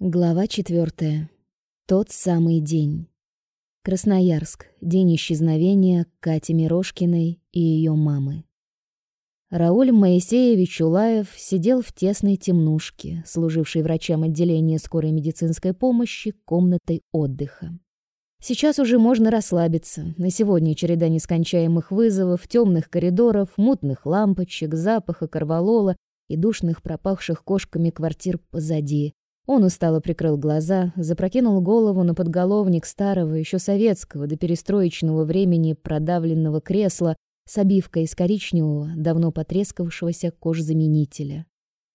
Глава четвертая. Тот самый день. Красноярск. День исчезновения Кати Мирошкиной и ее мамы. Рауль Моисеевич Улаев сидел в тесной темнушке, служившей врачам отделения скорой медицинской помощи комнатой отдыха. Сейчас уже можно расслабиться. На сегодня череда нескончаемых вызовов, темных коридоров, мутных лампочек, запаха корвалола и душных пропахших кошками квартир позади. Он устало прикрыл глаза, запрокинул голову на подголовник старого, еще советского до перестроечного времени продавленного кресла с обивкой из коричневого, давно потрескавшегося кожзаменителя.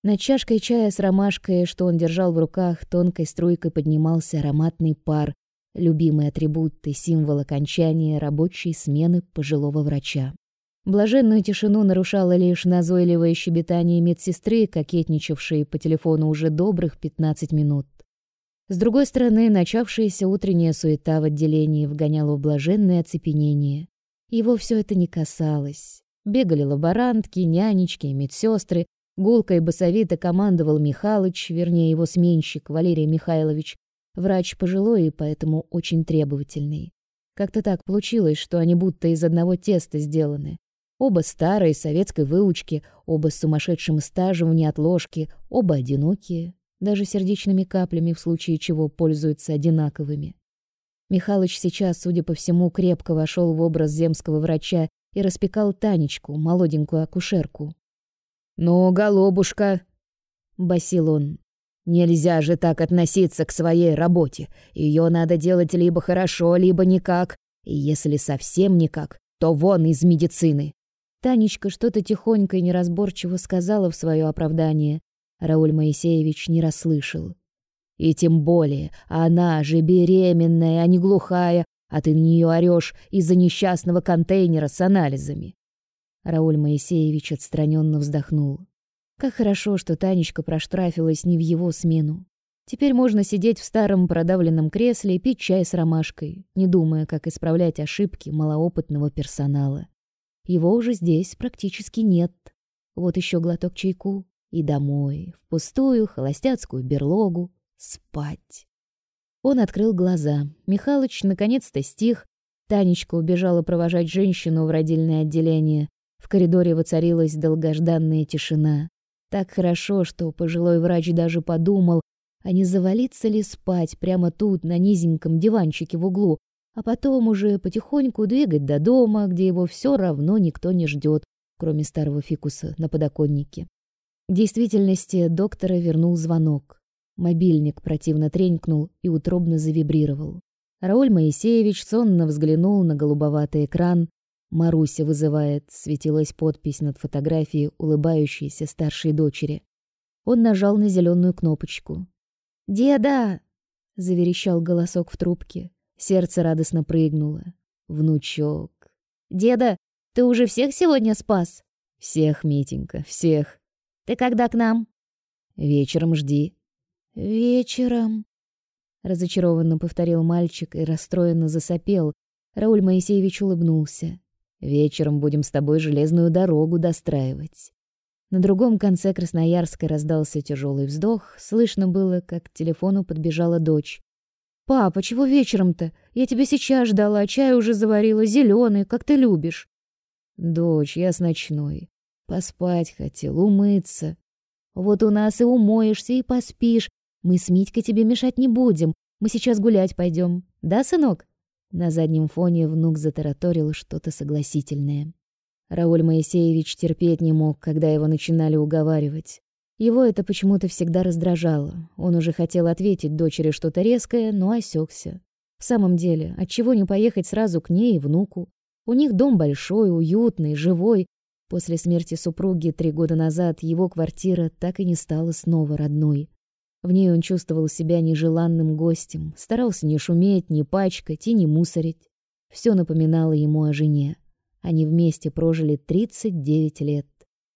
Над чашкой чая с ромашкой, что он держал в руках, тонкой струйкой поднимался ароматный пар, любимый атрибут и символ окончания рабочей смены пожилого врача. Блаженную тишину нарушало лишь назойливое щебетание медсестры, кокетничавшей по телефону уже добрых 15 минут. С другой стороны, начавшаяся утренняя суета в отделении вгоняла в блаженное оцепенение. Его все это не касалось. Бегали лаборантки, нянечки, медсестры. Гулко и басовито командовал Михалыч, вернее его сменщик Валерий Михайлович, врач пожилой и поэтому очень требовательный. Как-то так получилось, что они будто из одного теста сделаны. Оба старые, советской выучки, оба с сумасшедшим стажем в неотложке, оба одинокие, даже сердечными каплями в случае чего пользуются одинаковыми. Михалыч сейчас, судя по всему, крепко вошел в образ земского врача и распекал Танечку, молоденькую акушерку. «Ну, голубушка!» — басил он. «Нельзя же так относиться к своей работе. Ее надо делать либо хорошо, либо никак. И если совсем никак, то вон из медицины. Танечка что-то тихонько и неразборчиво сказала в свое оправдание. Рауль Моисеевич не расслышал. И тем более, она же беременная, а не глухая, а ты на нее орешь из-за несчастного контейнера с анализами. Рауль Моисеевич отстраненно вздохнул. Как хорошо, что Танечка проштрафилась не в его смену. Теперь можно сидеть в старом продавленном кресле и пить чай с ромашкой, не думая, как исправлять ошибки малоопытного персонала. Его уже здесь практически нет. Вот еще глоток чайку и домой, в пустую холостяцкую берлогу, спать. Он открыл глаза. Михалыч наконец-то стих. Танечка убежала провожать женщину в родильное отделение. В коридоре воцарилась долгожданная тишина. Так хорошо, что пожилой врач даже подумал, а не завалиться ли спать прямо тут, на низеньком диванчике в углу, а потом уже потихоньку двигать до дома, где его все равно никто не ждет, кроме старого фикуса на подоконнике. В действительности доктора вернул звонок. Мобильник противно тренькнул и утробно завибрировал. Рауль Моисеевич сонно взглянул на голубоватый экран. «Маруся вызывает», — светилась подпись над фотографией улыбающейся старшей дочери. Он нажал на зеленую кнопочку. «Деда!» — заверещал голосок в трубке. Сердце радостно прыгнуло. Внучок. «Деда, ты уже всех сегодня спас?» «Всех, Митенька, всех». «Ты когда к нам?» «Вечером жди». «Вечером», — разочарованно повторил мальчик и расстроенно засопел. Рауль Моисеевич улыбнулся. «Вечером будем с тобой железную дорогу достраивать». На другом конце Красноярска раздался тяжелый вздох. Слышно было, как к телефону подбежала дочь. «Папа, чего вечером-то? Я тебя сейчас ждала, чай уже заварила, зеленый, как ты любишь». «Дочь, я с ночной. Поспать хотел, умыться». «Вот у нас и умоешься, и поспишь. Мы с Митькой тебе мешать не будем. Мы сейчас гулять пойдем. Да, сынок?» На заднем фоне внук затараторил что-то согласительное. Рауль Моисеевич терпеть не мог, когда его начинали уговаривать. Его это почему-то всегда раздражало. Он уже хотел ответить дочери что-то резкое, но осекся. В самом деле, отчего не поехать сразу к ней и внуку? У них дом большой, уютный, живой. После смерти супруги три года назад его квартира так и не стала снова родной. В ней он чувствовал себя нежеланным гостем, старался не шуметь, не пачкать и не мусорить. Все напоминало ему о жене. Они вместе прожили 39 лет.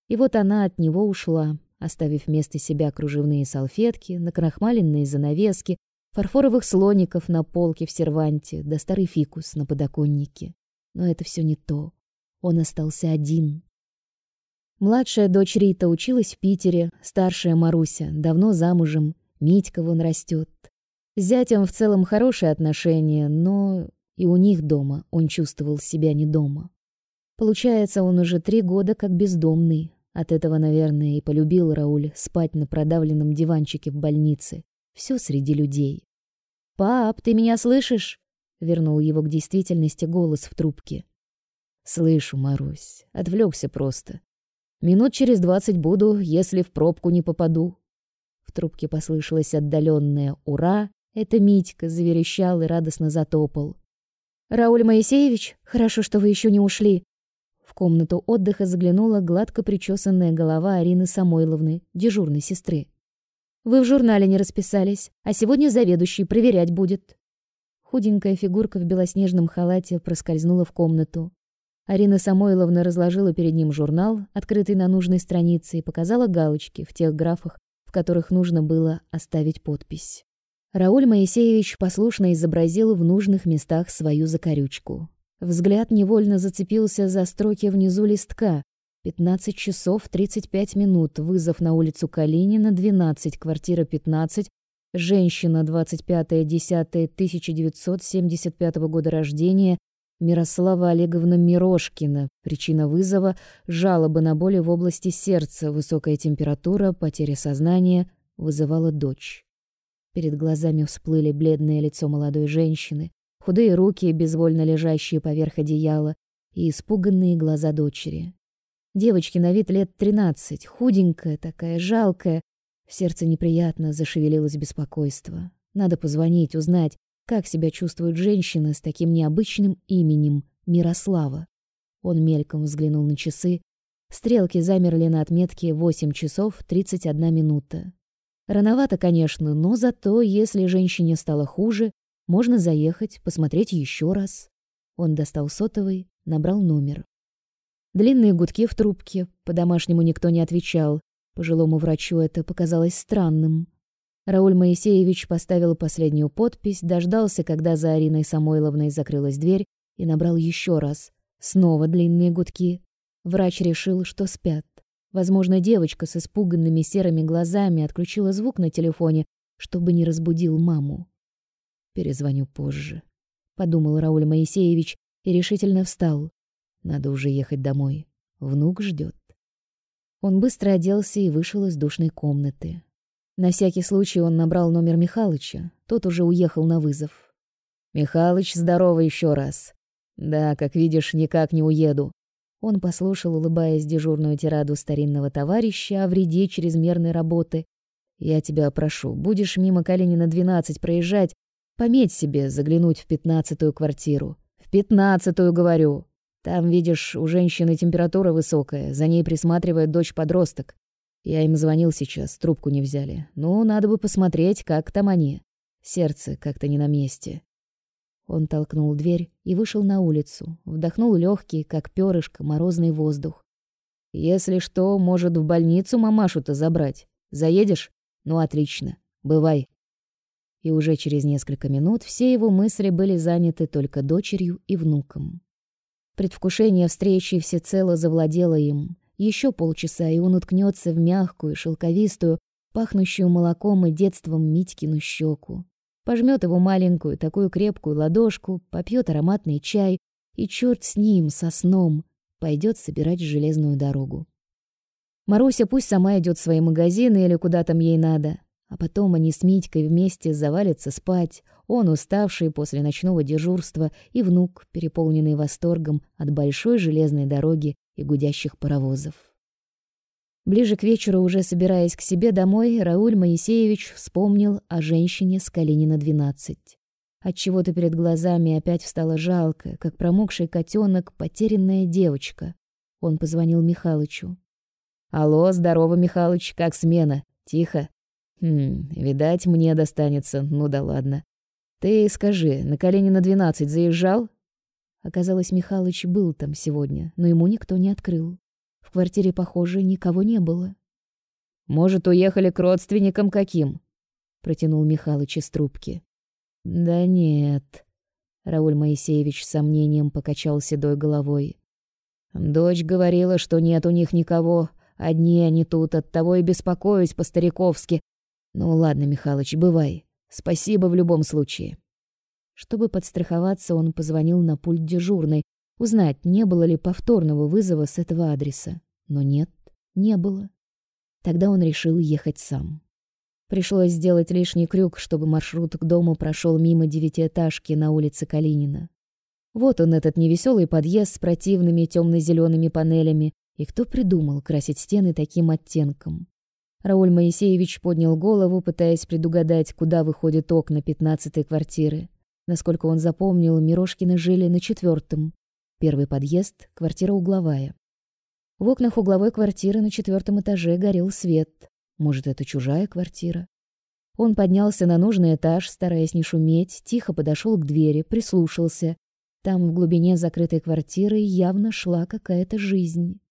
И вот она от него ушла, оставив вместо себя кружевные салфетки, накрахмаленные занавески, фарфоровых слоников на полке в серванте, да старый фикус на подоконнике. Но это все не то. Он остался один. Младшая дочь Рита училась в Питере, старшая Маруся, давно замужем. Митька вон растет. С зятем в целом хорошие отношения, но и у них дома он чувствовал себя не дома. Получается, он уже три года как бездомный. От этого, наверное, и полюбил Рауль спать на продавленном диванчике в больнице. Все среди людей. «Пап, ты меня слышишь?» Вернул его к действительности голос в трубке. «Слышу, Марусь. Отвлекся просто. Минут через двадцать буду, если в пробку не попаду». В трубке послышалось отдаленное «Ура!» Это Митька заверещал и радостно затопал. «Рауль Моисеевич, хорошо, что вы еще не ушли. В комнату отдыха заглянула гладко причесанная голова Арины Самойловны, дежурной сестры. Вы в журнале не расписались, а сегодня заведующий проверять будет. Худенькая фигурка в белоснежном халате проскользнула в комнату. Арина Самойловна разложила перед ним журнал, открытый на нужной странице, и показала галочки в тех графах, в которых нужно было оставить подпись. Рауль Моисеевич послушно изобразил в нужных местах свою закорючку. Взгляд невольно зацепился за строки внизу листка. 15 часов 35 минут. Вызов на улицу Калинина, 12, квартира 15. Женщина, 25.10.1975 года рождения. Мирослава Олеговна Мирошкина. Причина вызова – жалобы на боли в области сердца, высокая температура, потеря сознания. Вызывала дочь. Перед глазами всплыли бледное лицо молодой женщины, худые руки, безвольно лежащие поверх одеяла, и испуганные глаза дочери. Девочке на вид лет тринадцать, худенькая такая, жалкая. В сердце неприятно зашевелилось беспокойство. Надо позвонить, узнать, как себя чувствует женщина с таким необычным именем Мирослава. Он мельком взглянул на часы. Стрелки замерли на отметке 8 часов 31 минута. Рановато, конечно, но зато, если женщине стало хуже, можно заехать, посмотреть еще раз. Он достал сотовый, набрал номер. Длинные гудки в трубке, по-домашнему никто не отвечал. Пожилому врачу это показалось странным. Рауль Моисеевич поставил последнюю подпись, дождался, когда за Ариной Самойловной закрылась дверь, и набрал еще раз. Снова длинные гудки. Врач решил, что спят. Возможно, девочка с испуганными серыми глазами отключила звук на телефоне, чтобы не разбудил маму. Перезвоню позже, подумал Рауль Моисеевич и решительно встал. Надо уже ехать домой. Внук ждет. Он быстро оделся и вышел из душной комнаты. На всякий случай он набрал номер Михалыча. Тот уже уехал на вызов. Михалыч, здорово еще раз. Да, как видишь, никак не уеду. Он послушал, улыбаясь дежурную тираду старинного товарища о вреде чрезмерной работы. Я тебя прошу, будешь мимо Калинина 12 проезжать, Пометь себе заглянуть в пятнадцатую квартиру. В пятнадцатую, говорю. Там, видишь, у женщины температура высокая, за ней присматривает дочь-подросток. Я им звонил сейчас, трубку не взяли. Ну, надо бы посмотреть, как там они. Сердце как-то не на месте. Он толкнул дверь и вышел на улицу, вдохнул легкий, как перышко, морозный воздух. Если что, может, в больницу мамашу-то забрать. Заедешь? Ну, отлично. Бывай и уже через несколько минут все его мысли были заняты только дочерью и внуком. Предвкушение встречи всецело завладело им. Еще полчаса, и он уткнется в мягкую, шелковистую, пахнущую молоком и детством Митькину щеку. Пожмет его маленькую, такую крепкую ладошку, попьет ароматный чай, и черт с ним, со сном, пойдет собирать железную дорогу. Маруся пусть сама идет в свои магазины или куда там ей надо, а потом они с Митькой вместе завалятся спать, он уставший после ночного дежурства и внук, переполненный восторгом от большой железной дороги и гудящих паровозов. Ближе к вечеру, уже собираясь к себе домой, Рауль Моисеевич вспомнил о женщине с Калинина 12. Отчего-то перед глазами опять встала жалкая, как промокший котенок, потерянная девочка. Он позвонил Михалычу. «Алло, здорово, Михалыч, как смена? Тихо?» Хм, видать, мне достанется. Ну да ладно. Ты скажи, на колени на двенадцать заезжал? Оказалось, Михалыч был там сегодня, но ему никто не открыл. В квартире, похоже, никого не было. Может, уехали к родственникам каким? протянул Михалыч из трубки. Да нет. Рауль Моисеевич с сомнением покачал седой головой. Дочь говорила, что нет у них никого. Одни они тут, оттого и беспокоюсь по-стариковски. Ну ладно, Михалыч, бывай. Спасибо в любом случае. Чтобы подстраховаться, он позвонил на пульт дежурной, узнать, не было ли повторного вызова с этого адреса. Но нет, не было. Тогда он решил ехать сам. Пришлось сделать лишний крюк, чтобы маршрут к дому прошел мимо девятиэтажки на улице Калинина. Вот он, этот невеселый подъезд с противными темно зелеными панелями, и кто придумал красить стены таким оттенком? Рауль Моисеевич поднял голову, пытаясь предугадать, куда выходят окна пятнадцатой квартиры. Насколько он запомнил, Мирошкины жили на четвертом. Первый подъезд, квартира угловая. В окнах угловой квартиры на четвертом этаже горел свет. Может, это чужая квартира? Он поднялся на нужный этаж, стараясь не шуметь, тихо подошел к двери, прислушался. Там, в глубине закрытой квартиры, явно шла какая-то жизнь.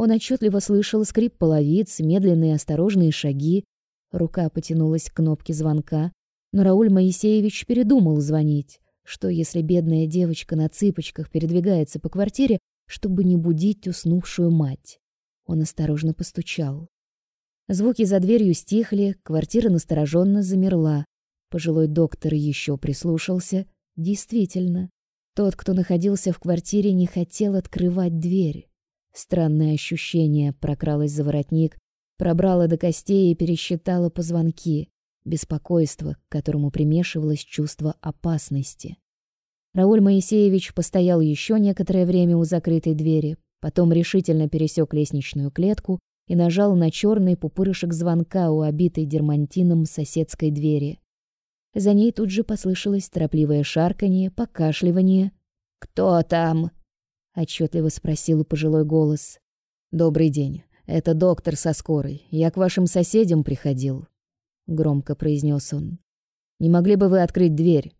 Он отчетливо слышал скрип половиц, медленные осторожные шаги. Рука потянулась к кнопке звонка, но Рауль Моисеевич передумал звонить. Что, если бедная девочка на цыпочках передвигается по квартире, чтобы не будить уснувшую мать? Он осторожно постучал. Звуки за дверью стихли, квартира настороженно замерла. Пожилой доктор еще прислушался. Действительно, тот, кто находился в квартире, не хотел открывать дверь. Странное ощущение прокралось за воротник, пробрало до костей и пересчитало позвонки. Беспокойство, к которому примешивалось чувство опасности. Рауль Моисеевич постоял еще некоторое время у закрытой двери, потом решительно пересек лестничную клетку и нажал на черный пупырышек звонка у обитой дермантином соседской двери. За ней тут же послышалось торопливое шарканье, покашливание. «Кто там?» Отчетливо спросил пожилой голос. Добрый день. Это доктор со скорой. Я к вашим соседям приходил, громко произнес он. Не могли бы вы открыть дверь?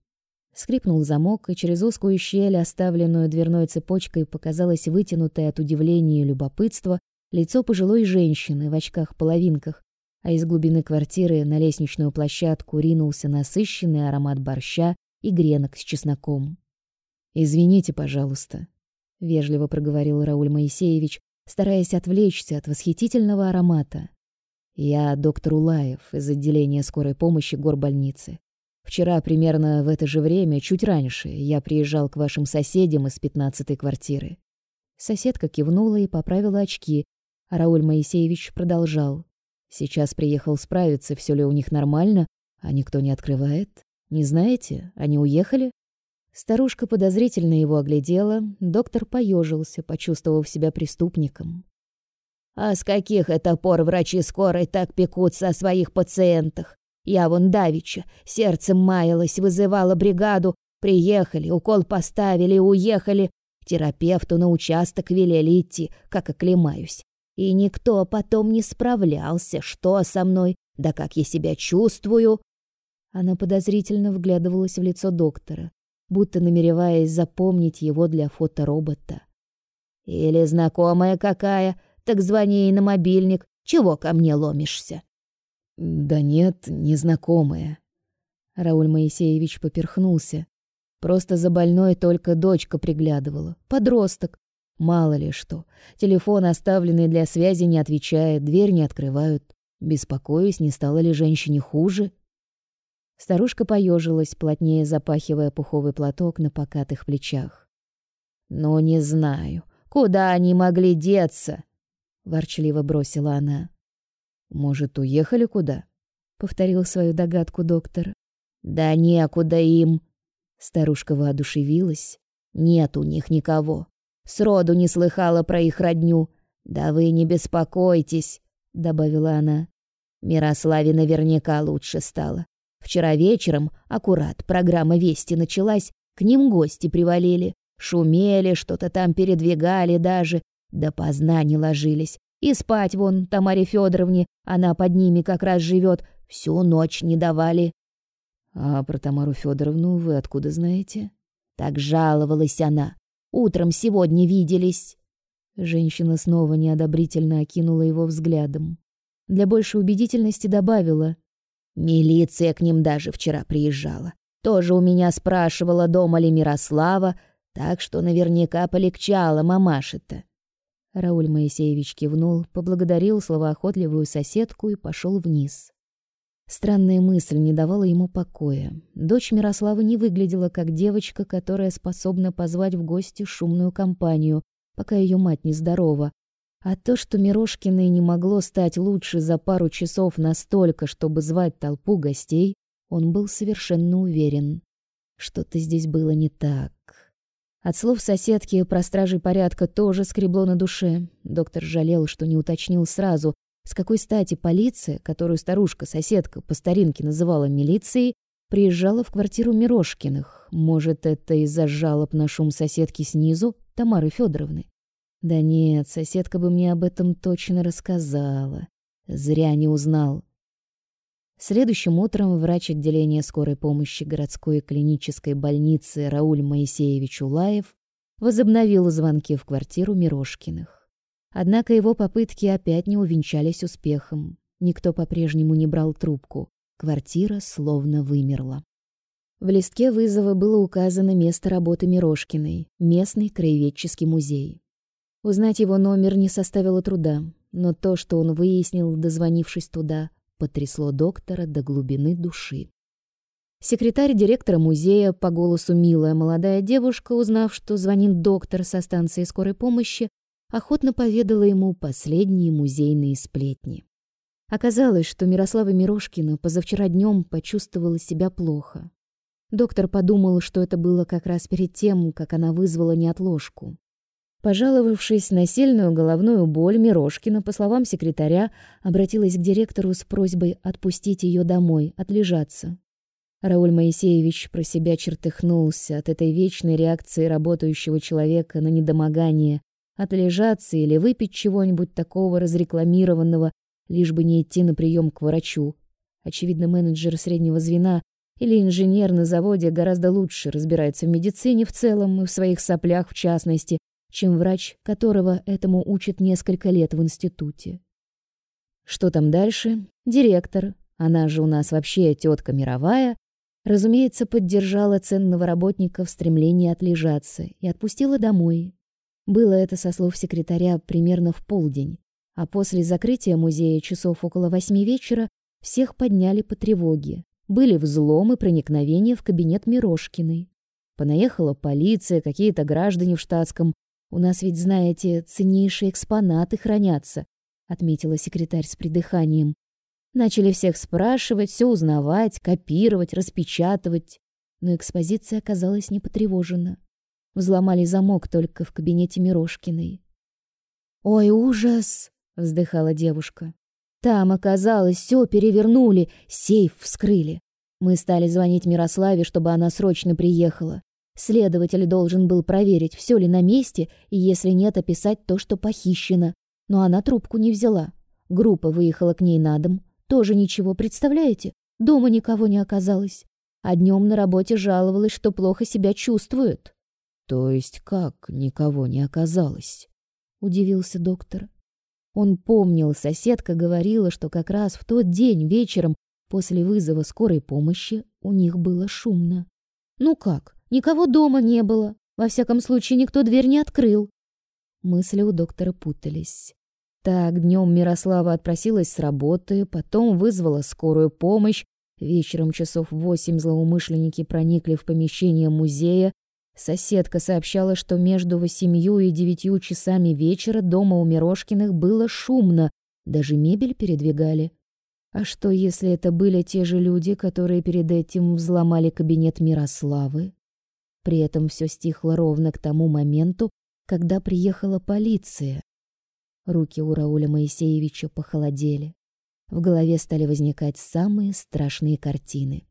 Скрипнул замок, и через узкую щель, оставленную дверной цепочкой, показалось вытянутое от удивления и любопытства лицо пожилой женщины в очках-половинках, а из глубины квартиры на лестничную площадку ринулся насыщенный аромат борща и гренок с чесноком. «Извините, пожалуйста», вежливо проговорил Рауль Моисеевич, стараясь отвлечься от восхитительного аромата. Я доктор Улаев из отделения скорой помощи горбольницы. Вчера примерно в это же время, чуть раньше, я приезжал к вашим соседям из пятнадцатой квартиры. Соседка кивнула и поправила очки, а Рауль Моисеевич продолжал: "Сейчас приехал справиться, все ли у них нормально, а никто не открывает. Не знаете, они уехали?" Старушка подозрительно его оглядела, доктор поежился, почувствовав себя преступником. «А с каких это пор врачи скорой так пекутся о своих пациентах? Я вон давеча, сердцем маялась, вызывала бригаду, приехали, укол поставили, уехали, к терапевту на участок велели идти, как оклемаюсь. И никто потом не справлялся, что со мной, да как я себя чувствую». Она подозрительно вглядывалась в лицо доктора будто намереваясь запомнить его для фоторобота. «Или знакомая какая, так звони ей на мобильник, чего ко мне ломишься?» «Да нет, незнакомая». Рауль Моисеевич поперхнулся. Просто за больной только дочка приглядывала. Подросток. Мало ли что. Телефон, оставленный для связи, не отвечает, дверь не открывают. Беспокоюсь, не стало ли женщине хуже. Старушка поежилась, плотнее запахивая пуховый платок на покатых плечах. «Ну, не знаю, куда они могли деться?» — ворчливо бросила она. «Может, уехали куда?» — повторил свою догадку доктор. «Да некуда им!» Старушка воодушевилась. «Нет у них никого. Сроду не слыхала про их родню. Да вы не беспокойтесь», — добавила она. «Мирославе наверняка лучше стало. Вчера вечером, аккурат, программа «Вести» началась, к ним гости привалили. Шумели, что-то там передвигали даже. Да поздна не ложились. И спать вон Тамаре Федоровне, она под ними как раз живет, всю ночь не давали. А про Тамару Федоровну вы откуда знаете? Так жаловалась она. Утром сегодня виделись. Женщина снова неодобрительно окинула его взглядом. Для большей убедительности добавила: Милиция к ним даже вчера приезжала. Тоже у меня спрашивала, дома ли Мирослава, так что наверняка полегчало мамаше-то. Рауль Моисеевич кивнул, поблагодарил словоохотливую соседку и пошел вниз. Странная мысль не давала ему покоя. Дочь Мирослава не выглядела как девочка, которая способна позвать в гости шумную компанию, пока ее мать нездорова. А то, что Мирошкиной не могло стать лучше за пару часов настолько, чтобы звать толпу гостей, он был совершенно уверен. Что-то здесь было не так. От слов соседки про стражей порядка тоже скребло на душе. Доктор жалел, что не уточнил сразу, с какой стати полиция, которую старушка-соседка по старинке называла милицией, приезжала в квартиру Мирошкиных. Может, это из-за жалоб на шум соседки снизу, Тамары Федоровны? Да нет, соседка бы мне об этом точно рассказала. Зря не узнал. Следующим утром врач отделения скорой помощи городской клинической больницы Рауль Моисеевич Улаев возобновил звонки в квартиру Мирошкиных. Однако его попытки опять не увенчались успехом. Никто по-прежнему не брал трубку. Квартира словно вымерла. В листке вызова было указано место работы Мирошкиной, местный краеведческий музей. Узнать его номер не составило труда, но то, что он выяснил, дозвонившись туда, потрясло доктора до глубины души. Секретарь директора музея, по голосу милая молодая девушка, узнав, что звонит доктор со станции скорой помощи, охотно поведала ему последние музейные сплетни. Оказалось, что Мирослава Мирошкина позавчера днем почувствовала себя плохо. Доктор подумал, что это было как раз перед тем, как она вызвала неотложку. Пожаловавшись на сильную головную боль, Мирошкина, по словам секретаря, обратилась к директору с просьбой отпустить ее домой, отлежаться. Рауль Моисеевич про себя чертыхнулся от этой вечной реакции работающего человека на недомогание, отлежаться или выпить чего-нибудь такого разрекламированного, лишь бы не идти на прием к врачу. Очевидно, менеджер среднего звена или инженер на заводе гораздо лучше разбирается в медицине в целом и в своих соплях в частности, чем врач, которого этому учат несколько лет в институте. Что там дальше? Директор, она же у нас вообще тетка мировая, разумеется, поддержала ценного работника в стремлении отлежаться и отпустила домой. Было это со слов секретаря примерно в полдень, а после закрытия музея часов около восьми вечера всех подняли по тревоге. Были взломы, проникновения в кабинет Мирошкиной. Понаехала полиция, какие-то граждане в штатском, у нас ведь, знаете, ценнейшие экспонаты хранятся, отметила секретарь с придыханием. Начали всех спрашивать, все узнавать, копировать, распечатывать, но экспозиция оказалась не потревожена. Взломали замок только в кабинете Мирошкиной. Ой, ужас, вздыхала девушка. Там оказалось, все перевернули, сейф вскрыли. Мы стали звонить Мирославе, чтобы она срочно приехала. Следователь должен был проверить, все ли на месте, и если нет, описать то, что похищено. Но она трубку не взяла. Группа выехала к ней на дом. Тоже ничего, представляете? Дома никого не оказалось. А днем на работе жаловалась, что плохо себя чувствует. То есть как никого не оказалось? Удивился доктор. Он помнил, соседка говорила, что как раз в тот день вечером после вызова скорой помощи у них было шумно. Ну как? Никого дома не было. Во всяком случае, никто дверь не открыл. Мысли у доктора путались. Так, днем Мирослава отпросилась с работы, потом вызвала скорую помощь. Вечером часов в восемь злоумышленники проникли в помещение музея. Соседка сообщала, что между восемью и девятью часами вечера дома у Мирошкиных было шумно, даже мебель передвигали. А что, если это были те же люди, которые перед этим взломали кабинет Мирославы? При этом все стихло ровно к тому моменту, когда приехала полиция. Руки у Рауля Моисеевича похолодели. В голове стали возникать самые страшные картины.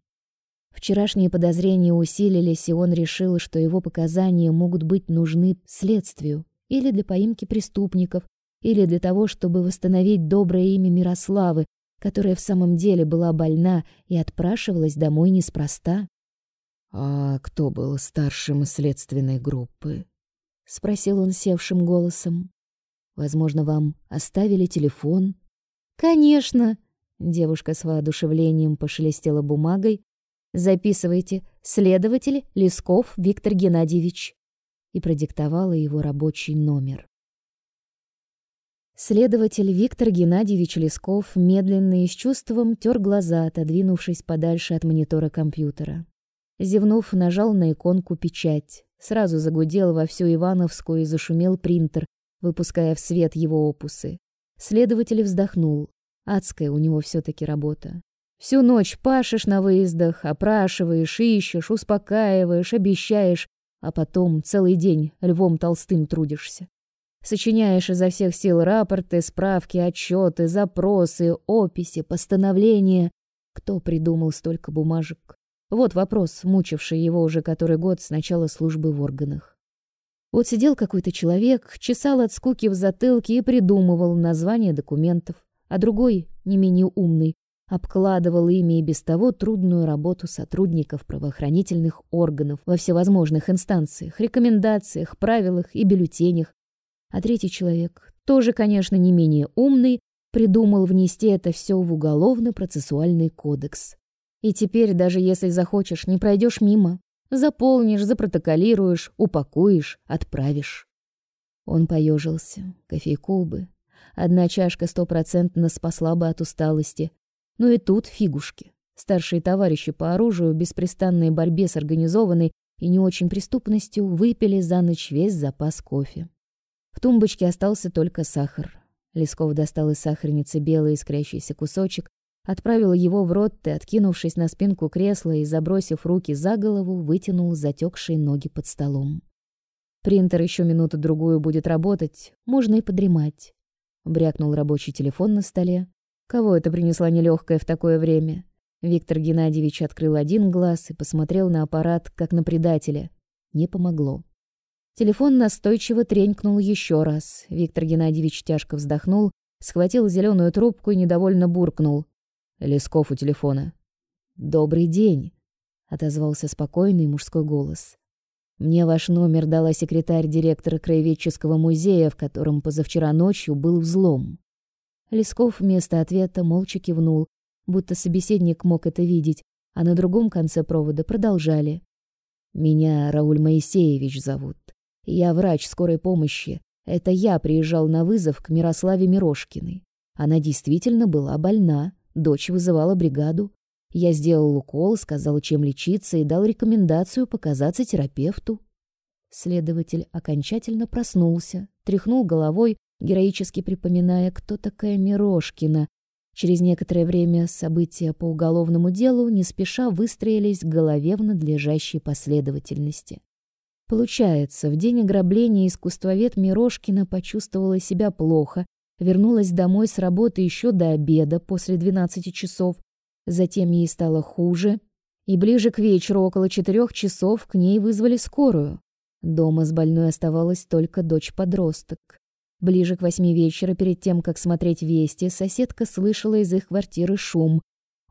Вчерашние подозрения усилились, и он решил, что его показания могут быть нужны следствию или для поимки преступников, или для того, чтобы восстановить доброе имя Мирославы, которая в самом деле была больна и отпрашивалась домой неспроста. «А кто был старшим следственной группы?» — спросил он севшим голосом. «Возможно, вам оставили телефон?» «Конечно!» — девушка с воодушевлением пошелестела бумагой. «Записывайте. Следователь Лесков Виктор Геннадьевич» и продиктовала его рабочий номер. Следователь Виктор Геннадьевич Лесков медленно и с чувством тер глаза, отодвинувшись подальше от монитора компьютера. Зевнув, нажал на иконку «Печать». Сразу загудел во всю Ивановскую и зашумел принтер, выпуская в свет его опусы. Следователь вздохнул. Адская у него все таки работа. Всю ночь пашешь на выездах, опрашиваешь, ищешь, успокаиваешь, обещаешь, а потом целый день львом толстым трудишься. Сочиняешь изо всех сил рапорты, справки, отчеты, запросы, описи, постановления. Кто придумал столько бумажек? Вот вопрос, мучивший его уже который год с начала службы в органах. Вот сидел какой-то человек, чесал от скуки в затылке и придумывал названия документов, а другой, не менее умный, обкладывал ими и без того трудную работу сотрудников правоохранительных органов во всевозможных инстанциях, рекомендациях, правилах и бюллетенях, а третий человек, тоже, конечно, не менее умный, придумал внести это все в уголовно-процессуальный кодекс. И теперь, даже если захочешь, не пройдешь мимо. Заполнишь, запротоколируешь, упакуешь, отправишь. Он поежился. Кофейку бы. Одна чашка стопроцентно спасла бы от усталости. Но и тут фигушки. Старшие товарищи по оружию беспрестанной борьбе с организованной и не очень преступностью выпили за ночь весь запас кофе. В тумбочке остался только сахар. Лесков достал из сахарницы белый искрящийся кусочек, отправил его в рот и, откинувшись на спинку кресла и забросив руки за голову, вытянул затекшие ноги под столом. Принтер еще минуту-другую будет работать, можно и подремать. Брякнул рабочий телефон на столе. Кого это принесла нелегкая в такое время? Виктор Геннадьевич открыл один глаз и посмотрел на аппарат, как на предателя. Не помогло. Телефон настойчиво тренькнул еще раз. Виктор Геннадьевич тяжко вздохнул, схватил зеленую трубку и недовольно буркнул: "Лесков у телефона". "Добрый день", отозвался спокойный мужской голос. "Мне ваш номер дала секретарь директора краеведческого музея, в котором позавчера ночью был взлом". Лесков вместо ответа молча кивнул, будто собеседник мог это видеть, а на другом конце провода продолжали: "Меня Рауль Моисеевич зовут. Я врач скорой помощи. Это я приезжал на вызов к Мирославе Мирошкиной. Она действительно была больна. Дочь вызывала бригаду. Я сделал укол, сказал, чем лечиться, и дал рекомендацию показаться терапевту. Следователь окончательно проснулся, тряхнул головой, героически припоминая, кто такая Мирошкина. Через некоторое время события по уголовному делу не спеша выстроились в голове в надлежащей последовательности. Получается, в день ограбления искусствовед Мирошкина почувствовала себя плохо, вернулась домой с работы еще до обеда после 12 часов. Затем ей стало хуже, и ближе к вечеру, около четырех часов, к ней вызвали скорую. Дома с больной оставалась только дочь-подросток. Ближе к восьми вечера, перед тем, как смотреть вести, соседка слышала из их квартиры шум.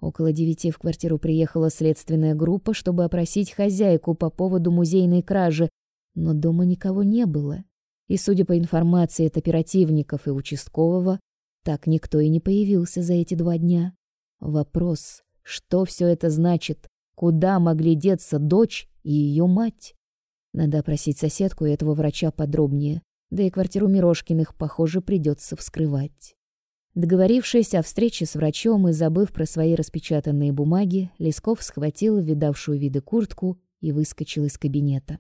Около девяти в квартиру приехала следственная группа, чтобы опросить хозяйку по поводу музейной кражи, но дома никого не было. И, судя по информации от оперативников и участкового, так никто и не появился за эти два дня. Вопрос, что все это значит? Куда могли деться дочь и ее мать? Надо опросить соседку и этого врача подробнее. Да и квартиру Мирошкиных, похоже, придется вскрывать. Договорившись о встрече с врачом и забыв про свои распечатанные бумаги, Лесков схватил видавшую виды куртку и выскочил из кабинета.